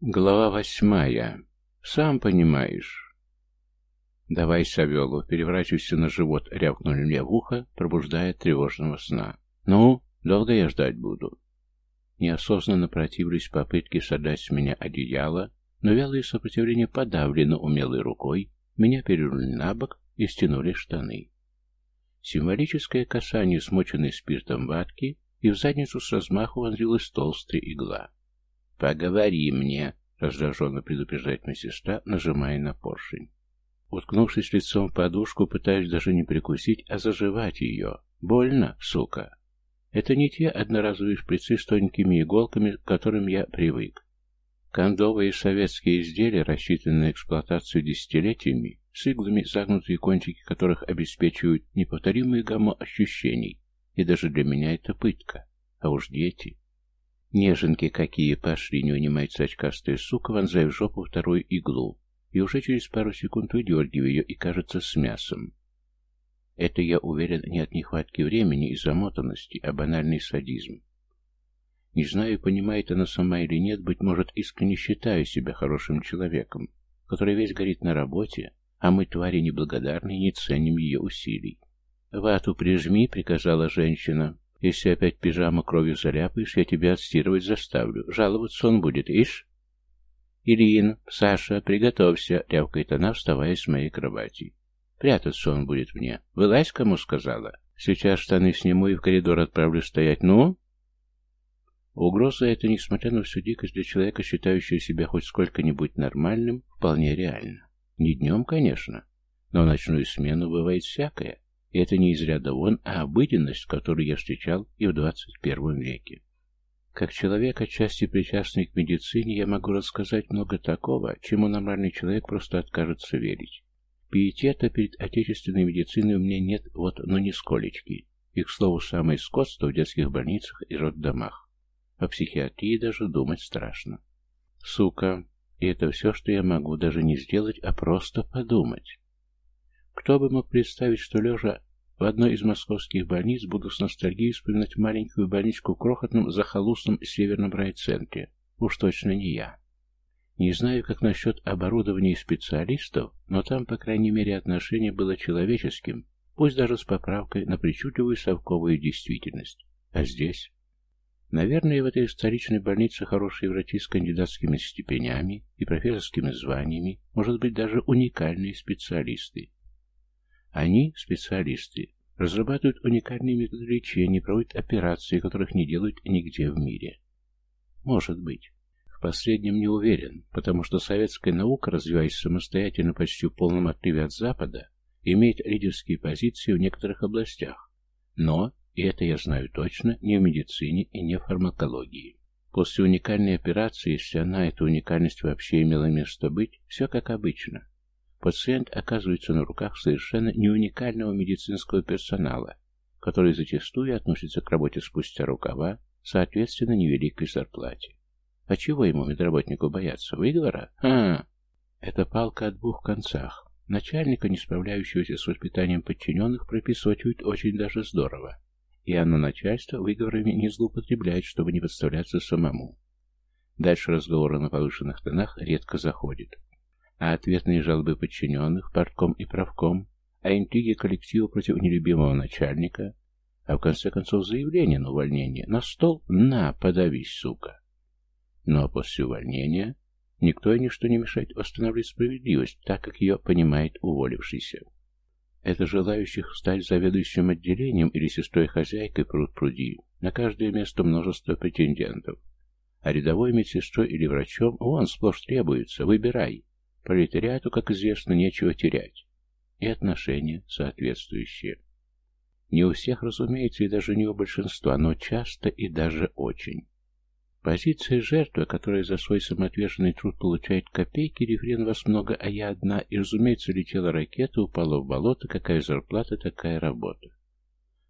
Глава восьмая. Сам понимаешь. «Давай, Савелу, переворачивайся на живот», — рявкнули мне в ухо, пробуждая тревожного сна. «Ну, долго я ждать буду?» Неосознанно противились попытки содрать с меня одеяло, но вялое сопротивление подавлено умелой рукой, меня перевернули на бок и стянули штаны. Символическое касание смоченной спиртом ватки, и в задницу с размаху вонзилась толстая игла. «Поговори мне», — раздраженно предупреждает медсестра, нажимая на поршень. Уткнувшись лицом в подушку, пытаюсь даже не прикусить, а заживать ее. Больно, сука. Это не те одноразовые шприцы с тоненькими иголками, к которым я привык. Кондовые советские изделия, рассчитанные на эксплуатацию десятилетиями, с иглами, загнутые кончики которых обеспечивают неповторимую гамму ощущений. И даже для меня это пытка. А уж дети... Неженки какие пошли, не унимается очкастая сука, вонзая в жопу вторую иглу, и уже через пару секунд выдергиваю ее и, кажется, с мясом. Это, я уверен, не от нехватки времени и замотанности, а банальный садизм. Не знаю, понимает она сама или нет, быть может, искренне считаю себя хорошим человеком, который весь горит на работе, а мы, твари неблагодарные, не ценим ее усилий. «Вату прижми», — приказала женщина. Если опять пижама кровью заляпаешь, я тебя отстирывать заставлю. Жаловаться он будет, ишь? Ирин, Саша, приготовься, рявкает она, вставая с моей кровати. Прятаться он будет мне. Вылазь, кому сказала. Сейчас штаны сниму и в коридор отправлю стоять. Ну? Угроза эта, несмотря на всю дикость для человека, считающего себя хоть сколько-нибудь нормальным, вполне реальна. Не днем, конечно, но ночную смену бывает всякое. И это не из ряда вон, а обыденность, которую я встречал и в 21 веке. Как человек, отчасти причастный к медицине, я могу рассказать много такого, чему нормальный человек просто откажется верить. Пиетета перед отечественной медициной у меня нет вот ну нисколечки. И, к слову, самое скотство в детских больницах и роддомах. О психиатрии даже думать страшно. Сука, и это все, что я могу даже не сделать, а просто подумать. Кто бы мог представить, что лежа в одной из московских больниц буду с ностальгией вспоминать маленькую больничку в крохотном захолустном северном райцентре. Уж точно не я. Не знаю, как насчет оборудования и специалистов, но там, по крайней мере, отношение было человеческим, пусть даже с поправкой на причудливую совковую действительность. А здесь? Наверное, в этой столичной больнице хорошие врачи с кандидатскими степенями и профессорскими званиями, может быть, даже уникальные специалисты. Они, специалисты, разрабатывают уникальные методы лечения, проводят операции, которых не делают нигде в мире. Может быть. В последнем не уверен, потому что советская наука, развиваясь самостоятельно почти в полном отрыве от Запада, имеет лидерские позиции в некоторых областях. Но, и это я знаю точно, не в медицине и не в фармакологии. После уникальной операции, если она, эта уникальность вообще имела место быть, все как обычно. Пациент оказывается на руках совершенно не уникального медицинского персонала, который зачастую относится к работе спустя рукава, соответственно, невеликой зарплате. А чего ему, медработнику, бояться? Выговора? А, это палка о двух концах. Начальника, не справляющегося с воспитанием подчиненных, прописывать очень даже здорово. И оно начальство выговорами не злоупотребляет, чтобы не подставляться самому. Дальше разговоры на повышенных тонах редко заходит а ответные жалобы подчиненных, партком и правком, а интриги коллектива против нелюбимого начальника, а в конце концов заявление на увольнение. На стол «на, подавись, сука». Ну а после увольнения никто и ничто не мешает восстанавливать справедливость, так как ее понимает уволившийся. Это желающих стать заведующим отделением или сестрой-хозяйкой пруд-пруди. На каждое место множество претендентов. А рядовой медсестрой или врачом вон сплошь требуется. Выбирай. Пролетариату, как известно, нечего терять. И отношения соответствующие. Не у всех, разумеется, и даже не у большинства, но часто и даже очень. Позиция жертвы, которая за свой самоотверженный труд получает копейки, рефрен вас много, а я одна, и, разумеется, летела ракета, упала в болото, какая зарплата, такая работа.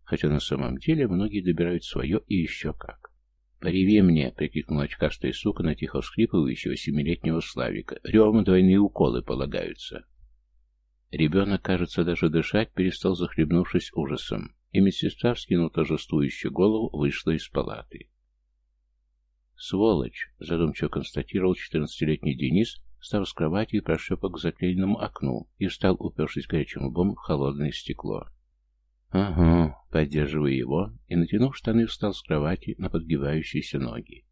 Хотя на самом деле многие добирают свое и еще как. «Пореви мне!» — прикрикнула очкастая сука на тихо всхлипывающего семилетнего Славика. «Ревом двойные уколы полагаются!» Ребенок, кажется, даже дышать перестал, захлебнувшись ужасом, и медсестра, вскинув торжествующую голову, вышла из палаты. «Сволочь!» — задумчиво констатировал четырнадцатилетний Денис, став с кровати и прошлепок к заклеенному окну, и встал, упершись горячим лбом в холодное стекло. «Ага», — поддерживая его, и, натянув штаны, встал с кровати на подгибающиеся ноги.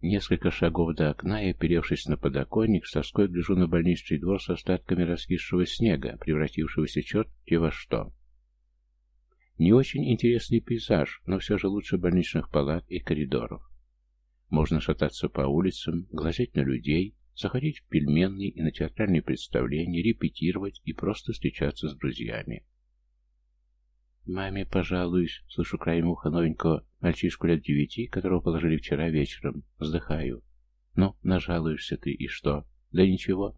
Несколько шагов до окна и, оперевшись на подоконник, с тоской гляжу на больничный двор с остатками раскисшего снега, превратившегося черти во что. Не очень интересный пейзаж, но все же лучше больничных палат и коридоров. Можно шататься по улицам, глазеть на людей, заходить в пельменные и на театральные представления, репетировать и просто встречаться с друзьями. «Маме пожалуюсь», — слышу краем уха новенького мальчишку лет девяти, которого положили вчера вечером. Вздыхаю. «Ну, нажалуешься ты, и что?» «Да ничего.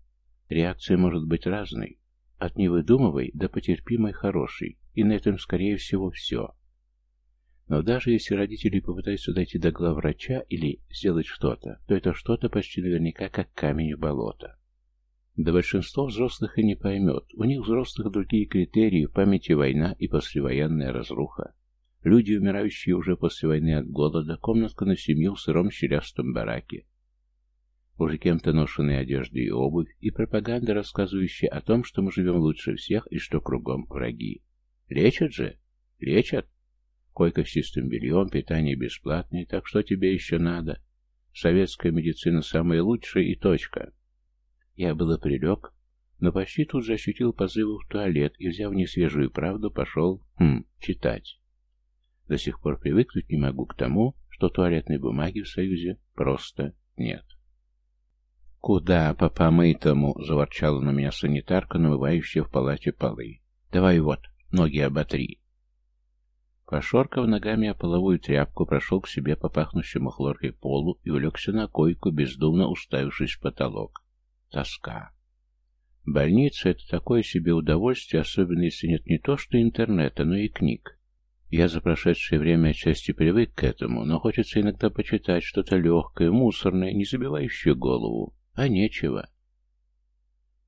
Реакция может быть разной. От невыдумывай до потерпимой хорошей, и на этом, скорее всего, все. Но даже если родители попытаются дойти до главврача или сделать что-то, то это что-то почти наверняка как камень в болото. Да большинство взрослых и не поймет. У них взрослых другие критерии, в памяти война и послевоенная разруха. Люди, умирающие уже после войны от голода, комнатка на семью в сыром щелястом бараке. Уже кем-то ношенные одежды и обувь, и пропаганда, рассказывающая о том, что мы живем лучше всех и что кругом враги. Лечат же? Лечат? Койка с чистым бельем, питание бесплатное, так что тебе еще надо? Советская медицина самая лучшая и точка. Я было прилег, но почти тут же ощутил позывы в туалет и, взяв несвежую правду, пошел, хм, читать. До сих пор привыкнуть не могу к тому, что туалетной бумаги в Союзе просто нет. «Куда по помытому?» — заворчала на меня санитарка, намывающая в палате полы. «Давай вот, ноги оботри». Пошоркав ногами о половую тряпку, прошел к себе по пахнущему хлоркой полу и улегся на койку, бездумно уставившись в потолок. Тоска. Больница — это такое себе удовольствие, особенно если нет не то что интернета, но и книг. Я за прошедшее время отчасти привык к этому, но хочется иногда почитать что-то легкое, мусорное, не забивающее голову, а нечего.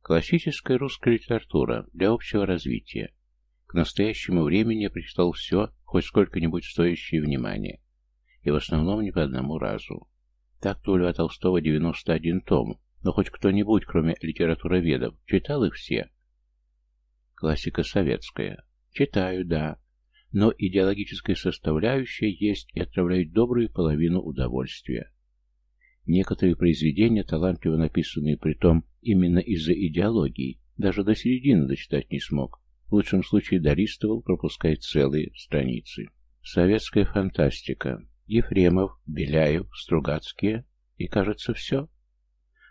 Классическая русская литература для общего развития. К настоящему времени я прочитал все, хоть сколько-нибудь стоящее внимания. И в основном не по одному разу. Так-то у Льва Толстого 91 том, но хоть кто-нибудь, кроме литературоведов, читал их все? Классика советская. Читаю, да. Но идеологическая составляющая есть и отправляет добрую половину удовольствия. Некоторые произведения, талантливо написанные при том именно из-за идеологии, даже до середины дочитать не смог. В лучшем случае долистывал, пропуская целые страницы. Советская фантастика. Ефремов, Беляев, Стругацкие. И, кажется, все.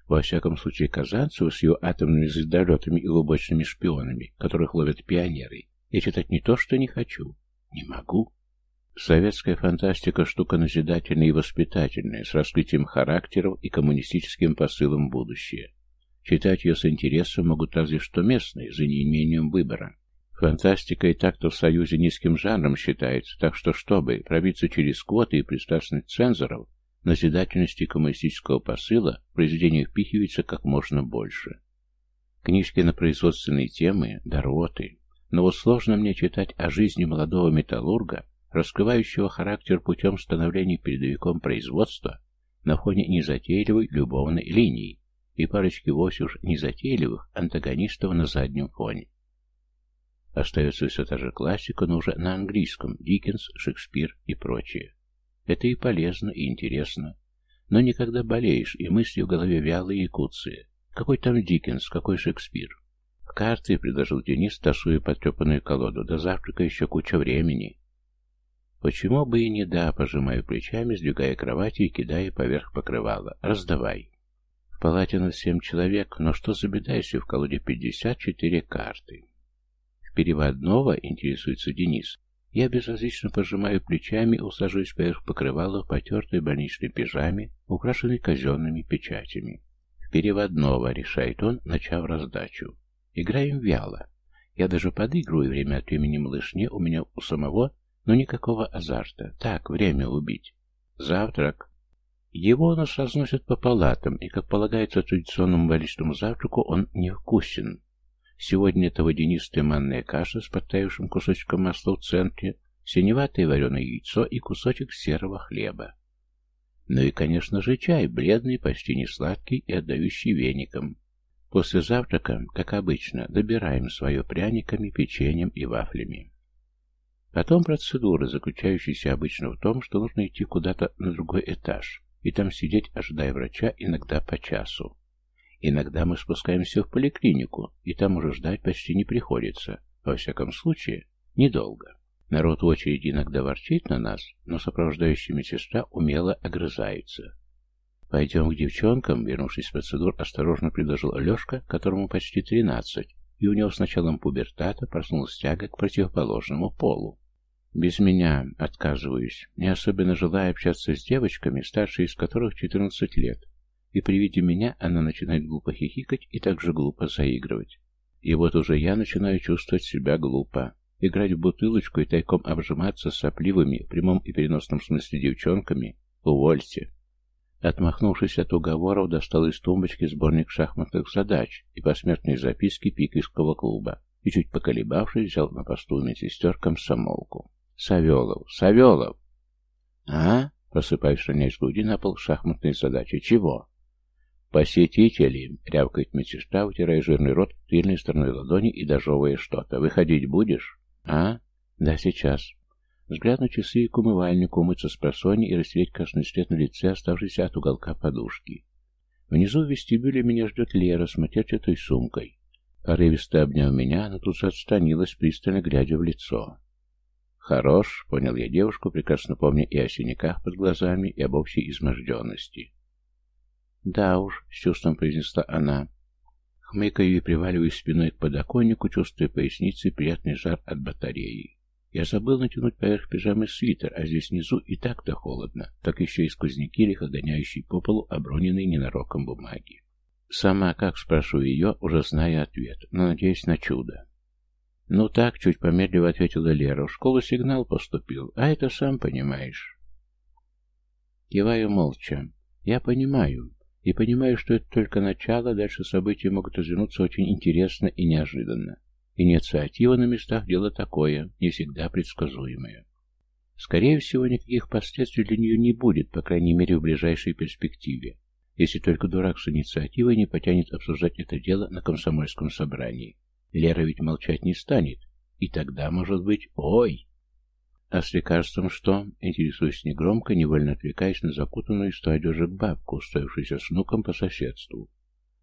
Во всяком случае, Казанцеву с ее атомными звездолетами и глубочными шпионами, которых ловят пионеры, я читать не то, что не хочу. Не могу. Советская фантастика – штука назидательная и воспитательная, с раскрытием характеров и коммунистическим посылом будущее. Читать ее с интересом могут разве что местные, за неимением выбора. Фантастика и так-то в Союзе низким жанром считается, так что, чтобы пробиться через квоты и пристрастность цензоров, назидательности коммунистического посыла в произведение впихивается как можно больше. Книжки на производственные темы, дороты. Но вот сложно мне читать о жизни молодого металлурга, раскрывающего характер путем становления передовиком производства на фоне незатейливой любовной линии и парочки вовсе уж незатейливых антагонистов на заднем фоне. Остается все та же классика, но уже на английском, Диккенс, Шекспир и прочее. Это и полезно, и интересно. Но никогда болеешь, и мысли в голове вялые и куцые. Какой там Диккенс, какой Шекспир? Карты предложил Денис, тасуя потрепанную колоду. До завтрака еще куча времени. Почему бы и не да, пожимаю плечами, сдвигая кровати и кидая поверх покрывала. Раздавай. В палате на семь человек, но что за беда, если в колоде пятьдесят четыре карты? В переводного интересуется Денис. Я безразлично пожимаю плечами, усаживаясь поверх покрывала в потертой больничной пижаме, украшенной казенными печатями. В переводного, решает он, начав раздачу. Играем вяло. Я даже подыгрываю время от времени малышне, у меня у самого, но никакого азарта. Так, время убить. Завтрак. Его у нас разносят по палатам, и, как полагается традиционному больничному завтраку, он невкусен. Сегодня это водянистая манная каша с подтаявшим кусочком масла в центре, синеватое вареное яйцо и кусочек серого хлеба. Ну и, конечно же, чай, бледный, почти не сладкий и отдающий веником. После завтрака, как обычно, добираем свое пряниками, печеньем и вафлями. Потом процедура, заключающаяся обычно в том, что нужно идти куда-то на другой этаж и там сидеть, ожидая врача, иногда по часу. Иногда мы спускаемся в поликлинику, и там уже ждать почти не приходится, во всяком случае, недолго. Народ в очереди иногда ворчит на нас, но сопровождающая медсестра умело огрызается. «Пойдем к девчонкам», — вернувшись с процедур, осторожно предложил Лешка, которому почти тринадцать, и у него с началом пубертата проснулась тяга к противоположному полу. Без меня отказываюсь, не особенно желая общаться с девочками, старше из которых 14 лет, и при виде меня она начинает глупо хихикать и также глупо заигрывать. И вот уже я начинаю чувствовать себя глупо. Играть в бутылочку и тайком обжиматься с сопливыми, в прямом и переносном смысле девчонками — увольте. Отмахнувшись от уговоров, достал из тумбочки сборник шахматных задач и посмертные записки пикийского клуба и, чуть поколебавшись, взял на посту медсестер комсомолку. «Савелов! Савелов!» «А?» — просыпаясь, роняясь груди на пол шахматные задачи. «Чего?» «Посетители!» — рявкает медсестра, утирая жирный рот тыльной стороной ладони и дожевывая что-то. «Выходить будешь?» «А? Да, сейчас». Взгляд на часы и к умывальнику, умыться с просони и растереть красный след на лице, оставшийся от уголка подушки. Внизу в вестибюле меня ждет Лера с матерчатой сумкой. Порывисто обняв меня, она тут же отстранилась, пристально глядя в лицо. «Хорош», — понял я девушку, прекрасно помня и о синяках под глазами, и об общей изможденности. «Да уж», — с чувством произнесла она. Хмыкаю и приваливаюсь спиной к подоконнику, чувствуя поясницей приятный жар от батареи. Я забыл натянуть поверх пижамы свитер, а здесь внизу и так-то холодно, так еще и сквозняки, лихо гоняющие по полу оброненные ненароком бумаги. Сама как спрошу ее, уже зная ответ, но надеюсь на чудо. «Ну так», — чуть помедлив ответила Лера, — «в школу сигнал поступил, а это сам понимаешь». Киваю молча. «Я понимаю, и понимаю, что это только начало, дальше события могут развернуться очень интересно и неожиданно. Инициатива на местах – дело такое, не всегда предсказуемое. Скорее всего, никаких последствий для нее не будет, по крайней мере, в ближайшей перспективе, если только дурак с инициативой не потянет обсуждать это дело на комсомольском собрании. Лера ведь молчать не станет, и тогда, может быть, ой! А с лекарством что? Интересуюсь негромко, невольно отвлекаясь на закутанную сто одежек бабку, устроившуюся с внуком по соседству.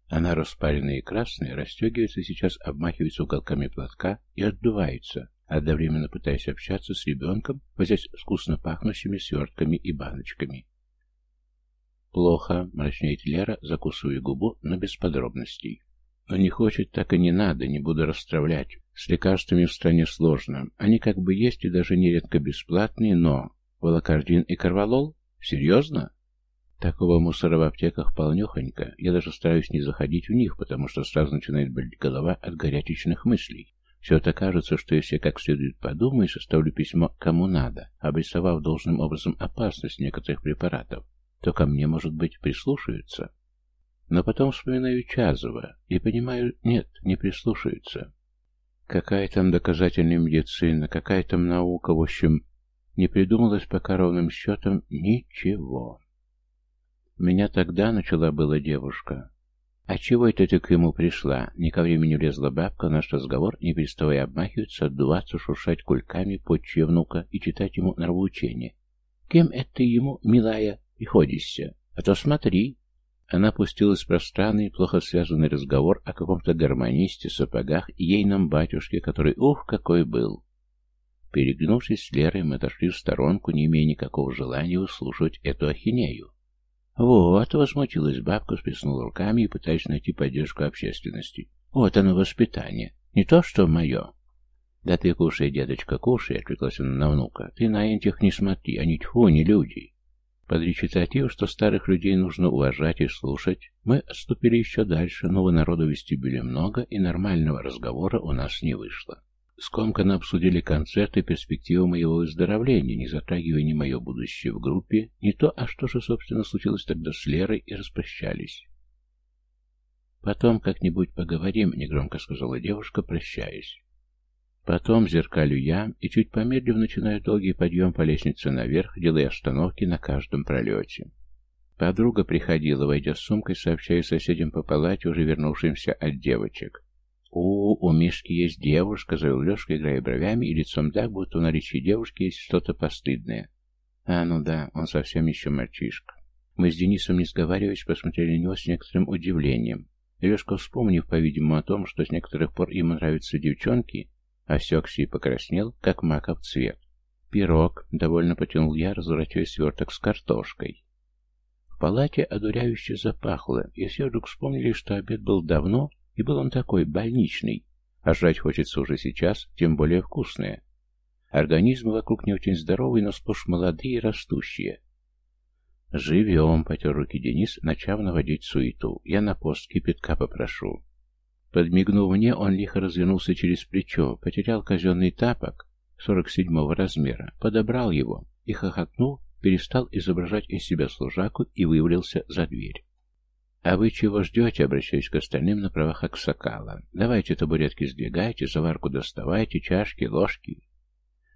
Она распаренная и красная, расстегивается сейчас, обмахивается уголками платка и отдувается, одновременно пытаясь общаться с ребенком, возясь вкусно пахнущими свертками и баночками. «Плохо», — мрачнеет Лера, закусывая губу, но без подробностей. «Но не хочет, так и не надо, не буду расстравлять. С лекарствами в стране сложно. Они как бы есть и даже нередко бесплатные, но... Волокардин и Карвалол? Серьезно?» Такого мусора в аптеках полнехонько. Я даже стараюсь не заходить в них, потому что сразу начинает болеть голова от горячечных мыслей. Все это кажется, что если я как следует подумаю и составлю письмо кому надо, обрисовав должным образом опасность некоторых препаратов, то ко мне, может быть, прислушаются. Но потом вспоминаю Чазова и понимаю, нет, не прислушаются. Какая там доказательная медицина, какая там наука, в общем, не придумалось пока ровным счетом ничего. Меня тогда начала была девушка. «А чего это ты к ему пришла?» Не ко времени влезла бабка, наш разговор, не переставая обмахиваться, отдуваться, шуршать кульками, подчья внука и читать ему нравоучение. «Кем это ты ему, милая, приходишься? А то смотри!» Она пустилась в пространный, плохо связанный разговор о каком-то гармонисте, сапогах и ейном батюшке, который, ух, какой был. Перегнувшись с Лерой, мы отошли в сторонку, не имея никакого желания услышать эту ахинею. «Вот», — возмутилась бабка, сплеснула руками и пытаясь найти поддержку общественности. «Вот оно воспитание. Не то, что мое». «Да ты кушай, дедочка, кушай», — отвлеклась она на внука. «Ты на этих не смотри, они тьфу, не люди». Под речитатив, что старых людей нужно уважать и слушать, мы отступили еще дальше, но народу в вестибюле много, и нормального разговора у нас не вышло. Скомканно обсудили концерт и перспективы моего выздоровления, не затрагивая ни мое будущее в группе, ни то, а что же, собственно, случилось тогда с Лерой, и распрощались. «Потом как-нибудь поговорим», — негромко сказала девушка, прощаясь. Потом зеркалю я и, чуть помедлив, начинаю долгий подъем по лестнице наверх, делая остановки на каждом пролете. Подруга приходила, войдя с сумкой, сообщая соседям по палате, уже вернувшимся от девочек. «У, у Мишки есть девушка», — заявил Лешка, играя бровями и лицом так, будто в наличии девушки есть что-то постыдное. «А, ну да, он совсем еще мальчишка». Мы с Денисом, не сговариваясь, посмотрели на него с некоторым удивлением. Лешка, вспомнив, по-видимому, о том, что с некоторых пор ему нравятся девчонки, осекся и покраснел, как маков цвет. «Пирог», — довольно потянул я, разворачивая сверток с картошкой. В палате одуряюще запахло, и все вдруг вспомнили, что обед был давно, и был он такой, больничный, а жрать хочется уже сейчас, тем более вкусное. Организмы вокруг не очень здоровые, но сплошь молодые и растущие. «Живем», — потер руки Денис, начав наводить суету. «Я на пост кипятка попрошу». Подмигнув мне, он лихо развернулся через плечо, потерял казенный тапок сорок седьмого размера, подобрал его и, хохотнул, перестал изображать из себя служаку и вывалился за дверь. «А вы чего ждете?» — обращаясь к остальным на правах Аксакала. «Давайте табуретки сдвигайте, заварку доставайте, чашки, ложки».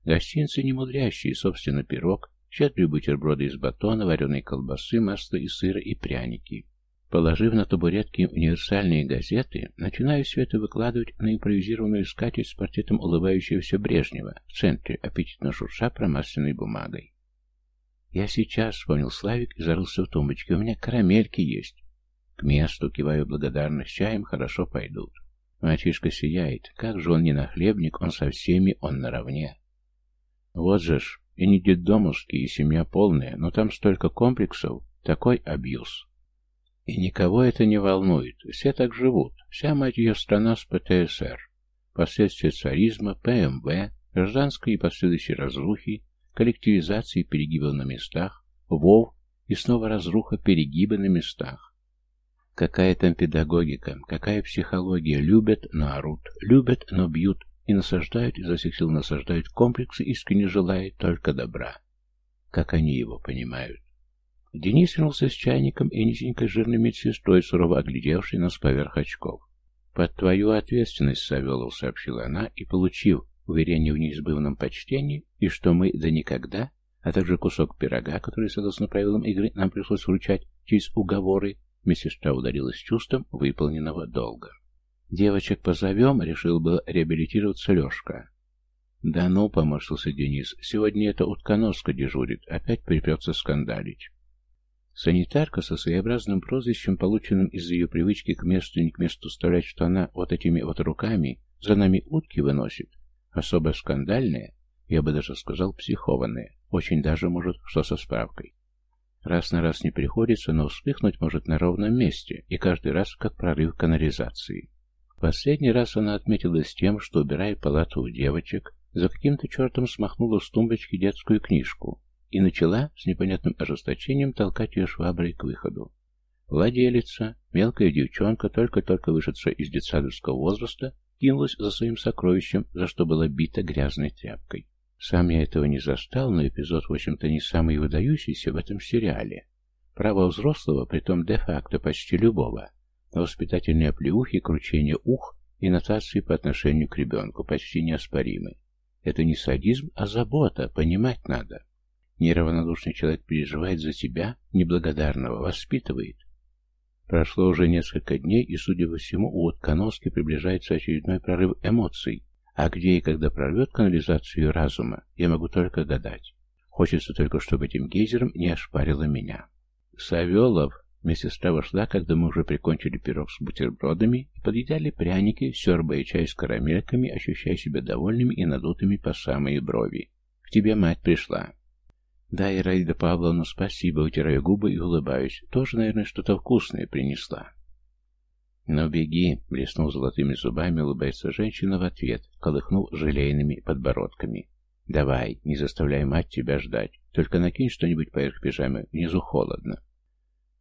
Гостинцы немудрящие, собственно, пирог, щедрые бутерброды из батона, вареной колбасы, масла и сыра и пряники. Положив на табуретки универсальные газеты, начинаю все это выкладывать на импровизированную скатерть с портретом улыбающегося Брежнева в центре, аппетитно шурша промасленной бумагой. «Я сейчас», — вспомнил Славик и зарылся в тумбочке, — «у меня карамельки есть». К месту, киваю благодарно, с чаем хорошо пойдут. Мальчишка сияет. Как же он не нахлебник, он со всеми, он наравне. Вот же ж, и не детдомовский, и семья полная, но там столько комплексов, такой абьюз. И никого это не волнует, все так живут, вся мать ее страна с ПТСР. Последствия царизма, ПМВ, гражданской и последующей разрухи, коллективизации перегибов на местах, ВОВ и снова разруха перегибы на местах. Какая там педагогика, какая психология, любят, но орут, любят, но бьют, и насаждают, изо всех сил насаждают комплексы, искренне желая только добра. Как они его понимают? Денис вернулся с чайником и низенькой жирной медсестрой, сурово оглядевшей нас поверх очков. «Под твою ответственность, Савелов», — сообщила она, и, получив уверение в неизбывном почтении, и что мы да никогда, а также кусок пирога, который, согласно правилам игры, нам пришлось вручать через уговоры, медсестра ударилась чувством выполненного долга. «Девочек позовем», — решил бы реабилитироваться Лешка. «Да ну», — поморщился Денис, — «сегодня это утконоска дежурит, опять припрется скандалить». Санитарка со своеобразным прозвищем, полученным из-за ее привычки к месту не к месту вставлять, что она вот этими вот руками за нами утки выносит, особо скандальная, я бы даже сказал психованная, очень даже может, что со справкой. Раз на раз не приходится, но вспыхнуть может на ровном месте, и каждый раз как прорыв канализации. Последний раз она отметилась тем, что, убирая палату у девочек, за каким-то чертом смахнула с тумбочки детскую книжку, и начала с непонятным ожесточением толкать ее шваброй к выходу. Владелица, мелкая девчонка, только-только вышедшая из детсадовского возраста, кинулась за своим сокровищем, за что была бита грязной тряпкой. Сам я этого не застал, но эпизод, в общем-то, не самый выдающийся в этом сериале. Право взрослого, притом де-факто почти любого, на воспитательные оплеухи, кручение ух и нотации по отношению к ребенку почти неоспоримы. Это не садизм, а забота, понимать надо. Неравнодушный человек переживает за тебя, неблагодарного, воспитывает. Прошло уже несколько дней, и, судя по всему, у Утконоски приближается очередной прорыв эмоций. А где и когда прорвет канализацию разума, я могу только гадать. Хочется только, чтобы этим гейзером не ошпарило меня. Савелов, медсестра вошла, когда мы уже прикончили пирог с бутербродами и подъедали пряники, сербая чай с карамельками, ощущая себя довольными и надутыми по самые брови. К тебе мать пришла. «Да, Ираида Павловна, спасибо», утираю губы и улыбаюсь. «Тоже, наверное, что-то вкусное принесла». «Ну, беги», — блеснув золотыми зубами, улыбается женщина в ответ, колыхнув желейными подбородками. «Давай, не заставляй мать тебя ждать. Только накинь что-нибудь поверх пижамы, внизу холодно».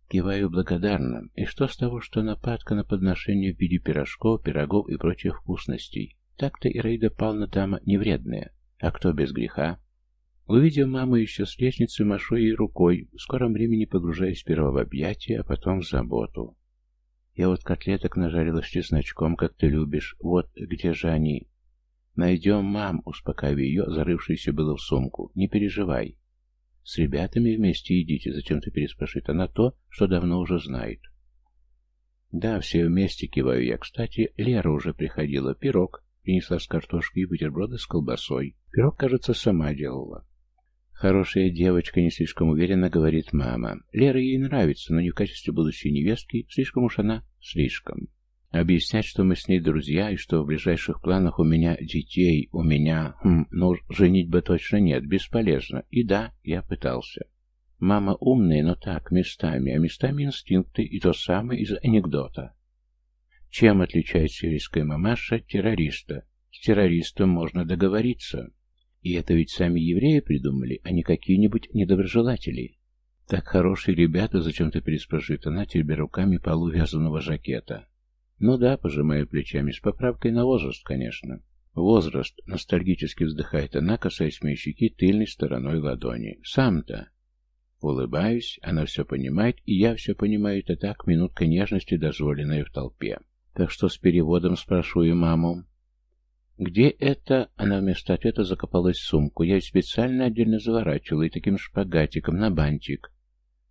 Киваю благодарно. И что с того, что нападка на подношение в виде пирожков, пирогов и прочих вкусностей? Так-то Ираида Павловна дама не вредная. А кто без греха? Увидев маму еще с лестницы, машу ей рукой, в скором времени погружаясь сперва в объятия, а потом в заботу. Я вот котлеток нажарила с чесночком, как ты любишь. Вот где же они? Найдем, мам, успокаиваю ее, зарывшуюся было в сумку. Не переживай. С ребятами вместе идите, зачем-то переспрашивает она то, что давно уже знает. Да, все вместе киваю я. Кстати, Лера уже приходила. Пирог. Принесла с картошкой и бутерброды с колбасой. Пирог, кажется, сама делала. Хорошая девочка, не слишком уверенно говорит мама. Лера ей нравится, но не в качестве будущей невестки. Слишком уж она слишком. Объяснять, что мы с ней друзья, и что в ближайших планах у меня детей, у меня... Хм, ну, женить бы точно нет, бесполезно. И да, я пытался. Мама умная, но так, местами, а местами инстинкты, и то самое из анекдота. Чем отличается еврейская мамаша от террориста? С террористом можно договориться. И это ведь сами евреи придумали, а не какие-нибудь недоброжелатели. Так хорошие ребята, зачем-то переспрашивает она, теребя руками полу вязаного жакета. Ну да, пожимаю плечами, с поправкой на возраст, конечно. Возраст, ностальгически вздыхает она, касаясь моей щеки тыльной стороной ладони. Сам-то. Улыбаюсь, она все понимает, и я все понимаю, это так, минутка нежности, дозволенная в толпе. Так что с переводом спрашиваю маму. «Где это?» Она вместо ответа закопалась в сумку. Я специально отдельно заворачивала и таким шпагатиком на бантик.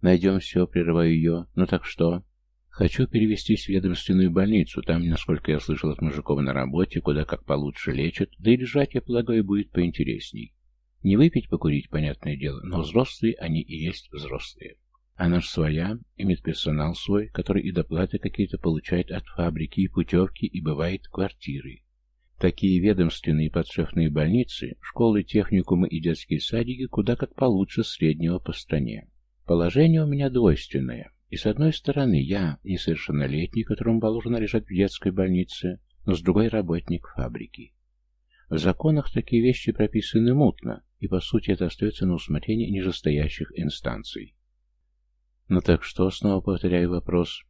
«Найдем все», — прерываю ее. «Ну так что?» «Хочу перевестись в ведомственную больницу. Там, насколько я слышал от мужиков на работе, куда как получше лечат. Да и лежать, я полагаю, будет поинтересней. Не выпить, покурить, понятное дело, но взрослые они и есть взрослые. Она ж своя, и медперсонал свой, который и доплаты какие-то получает от фабрики, и путевки, и бывает квартиры. Такие ведомственные подшефные больницы, школы, техникумы и детские садики куда как получше среднего по стране. Положение у меня двойственное. И с одной стороны, я несовершеннолетний, которому положено лежать в детской больнице, но с другой работник фабрики. В законах такие вещи прописаны мутно, и по сути это остается на усмотрение нижестоящих инстанций. Ну так что, снова повторяю вопрос.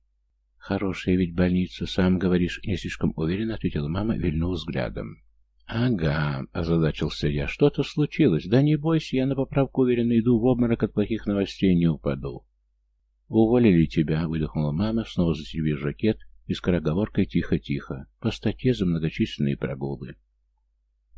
Хорошая ведь больница, сам говоришь, не слишком уверенно ответила мама, вильнув взглядом. «Ага», — озадачился я, — «что-то случилось. Да не бойся, я на поправку уверенно иду, в обморок от плохих новостей не упаду». «Уволили тебя», — выдохнула мама, снова затеребив жакет и скороговоркой тихо-тихо, по статье за многочисленные прогулы.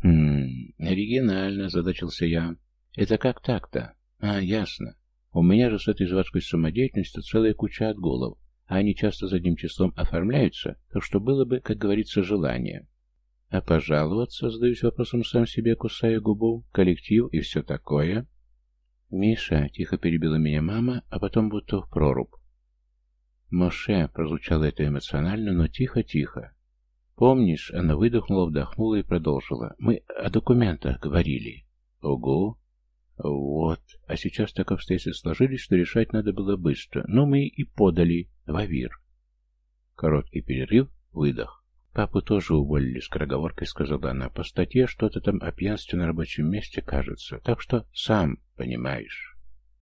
«Хм, оригинально», — задачился я. «Это как так-то?» «А, ясно. У меня же с этой заводской самодеятельностью целая куча отголов, а они часто задним числом оформляются, так что было бы, как говорится, желание. А пожаловаться, задаюсь вопросом сам себе, кусая губу, коллектив и все такое?» «Миша», — тихо перебила меня мама, а потом будто в прорубь. «Моше», — прозвучало это эмоционально, но тихо-тихо. Помнишь, она выдохнула, вдохнула и продолжила. Мы о документах говорили. Ого. Вот. А сейчас так обстоятельства сложились, что решать надо было быстро. Но мы и подали в Авир. Короткий перерыв, выдох. Папу тоже уволили, скороговоркой сказала она. По статье что-то там о пьянстве на рабочем месте кажется. Так что сам понимаешь.